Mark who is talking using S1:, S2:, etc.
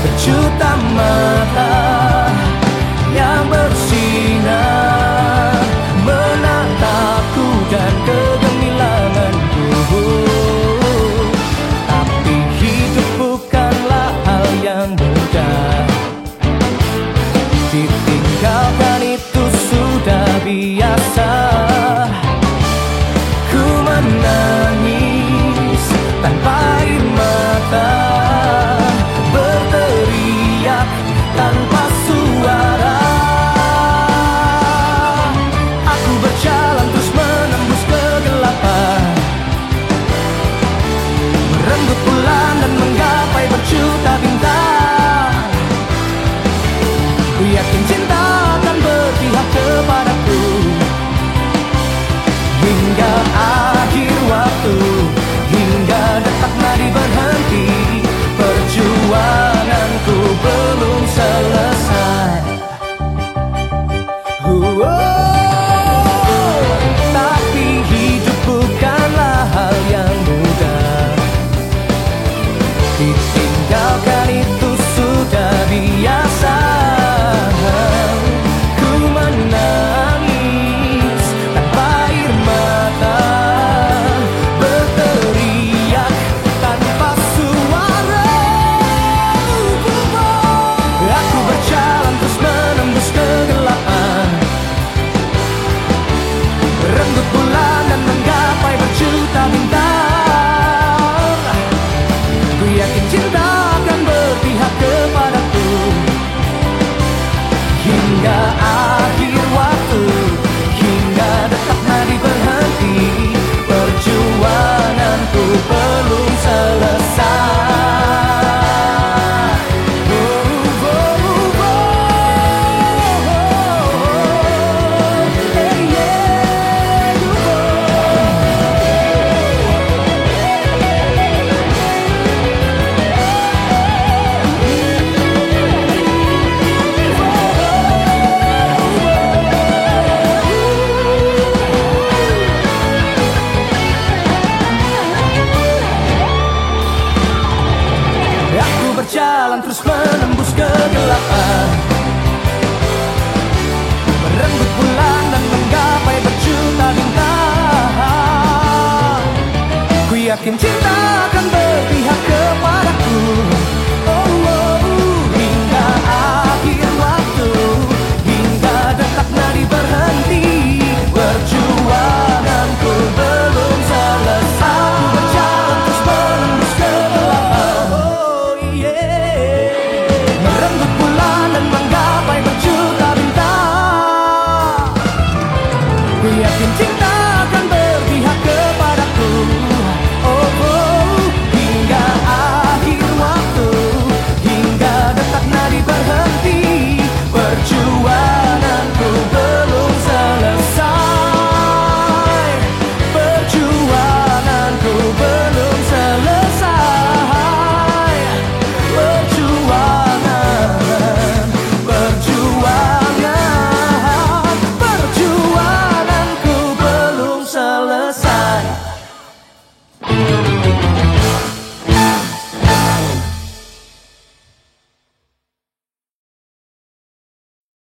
S1: Berjuta mata yang bersinar Menatapku dan kegemilanganku Tapi hidup bukanlah hal yang mudah. Ditinggalkan itu sudah biasa Ku yakin cinta akan berpihak kepadaku Hingga akhir waktu Hingga detak nadi berhenti Perjuanganku belum selesai. Tapi hidup bukanlah hal yang mudah berjalan terus menembus kegelapan. Merenggut bulan dan menggapai berjuta bintang. Ku yakin cinta